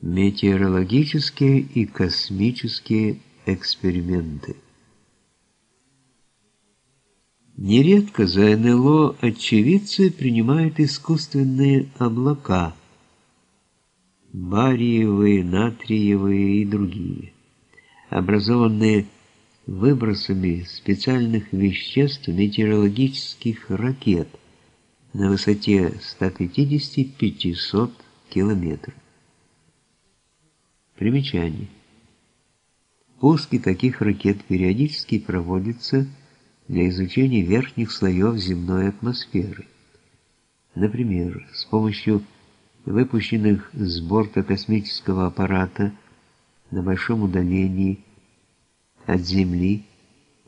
Метеорологические и космические эксперименты. Нередко за НЛО очевидцы принимают искусственные облака, бариевые, натриевые и другие, образованные выбросами специальных веществ метеорологических ракет на высоте 150-500 километров. Примечание. Пуски таких ракет периодически проводятся для изучения верхних слоев земной атмосферы. Например, с помощью выпущенных с борта космического аппарата на большом удалении от Земли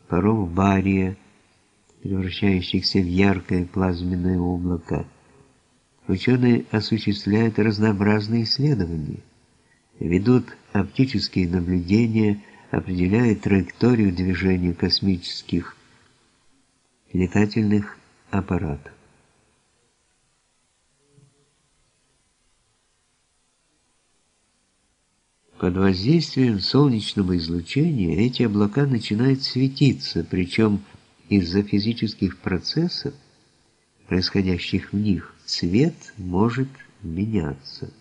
паров бария, превращающихся в яркое плазменное облако, ученые осуществляют разнообразные исследования, ведут оптические наблюдения, определяют траекторию движения космических летательных аппаратов. Под воздействием солнечного излучения эти облака начинают светиться, причем из-за физических процессов, происходящих в них, цвет может меняться.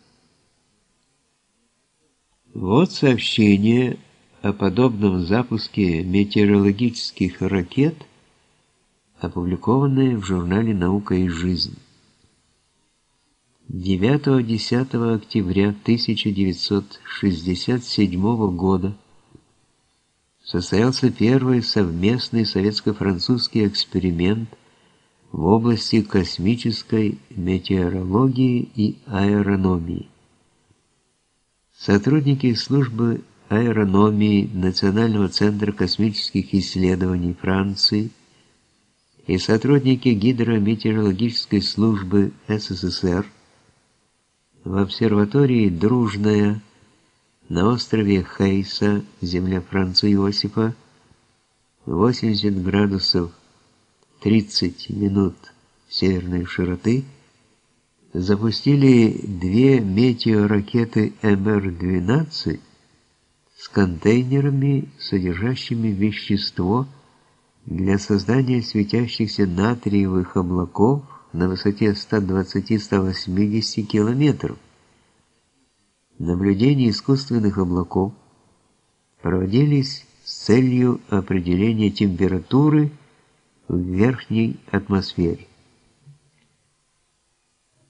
Вот сообщение о подобном запуске метеорологических ракет, опубликованное в журнале «Наука и жизнь». 9-10 октября 1967 года состоялся первый совместный советско-французский эксперимент в области космической метеорологии и аэрономии. Сотрудники службы аэрономии Национального центра космических исследований Франции и сотрудники гидрометеорологической службы СССР в обсерватории «Дружная» на острове Хейса, земля Франца Иосифа, 80 градусов 30 минут северной широты – запустили две метеоракеты МР-12 с контейнерами, содержащими вещество для создания светящихся натриевых облаков на высоте 120-180 километров. Наблюдения искусственных облаков проводились с целью определения температуры в верхней атмосфере.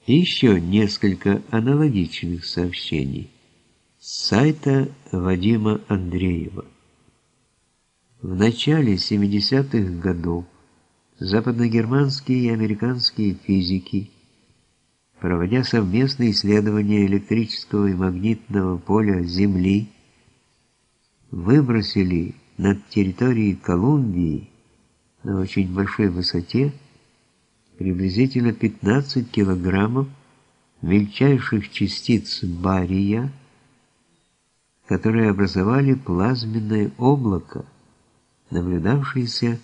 И еще несколько аналогичных сообщений с сайта Вадима Андреева. В начале 70-х годов западногерманские и американские физики, проводя совместные исследования электрического и магнитного поля Земли, выбросили над территорией Колумбии на очень большой высоте приблизительно 15 килограммов мельчайших частиц бария, которые образовали плазменное облако, наблюдавшееся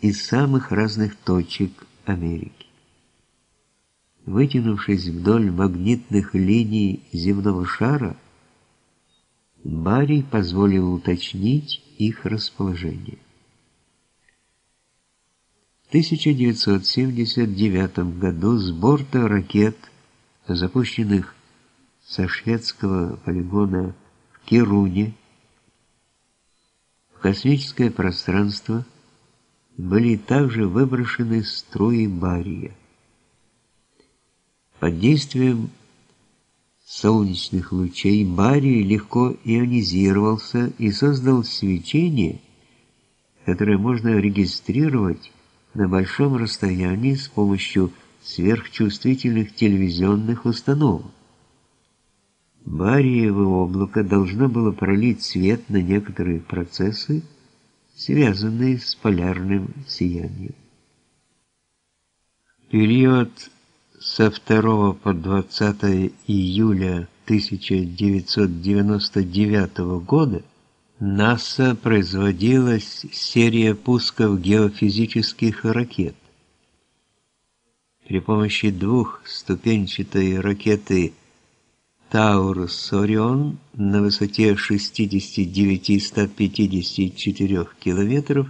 из самых разных точек Америки. Вытянувшись вдоль магнитных линий земного шара, барий позволил уточнить их расположение. 1979 году с борта ракет, запущенных со шведского полигона в Кируне, в космическое пространство были также выброшены струи бария. Под действием солнечных лучей барий легко ионизировался и создал свечение, которое можно регистрировать на большом расстоянии с помощью сверхчувствительных телевизионных установок. Бариево облако должно было пролить свет на некоторые процессы, связанные с полярным сиянием. Период со 2 по 20 июля 1999 года НАСА производилась серия пусков геофизических ракет. При помощи двухступенчатой ракеты Таурус Орион на высоте 69-154 километров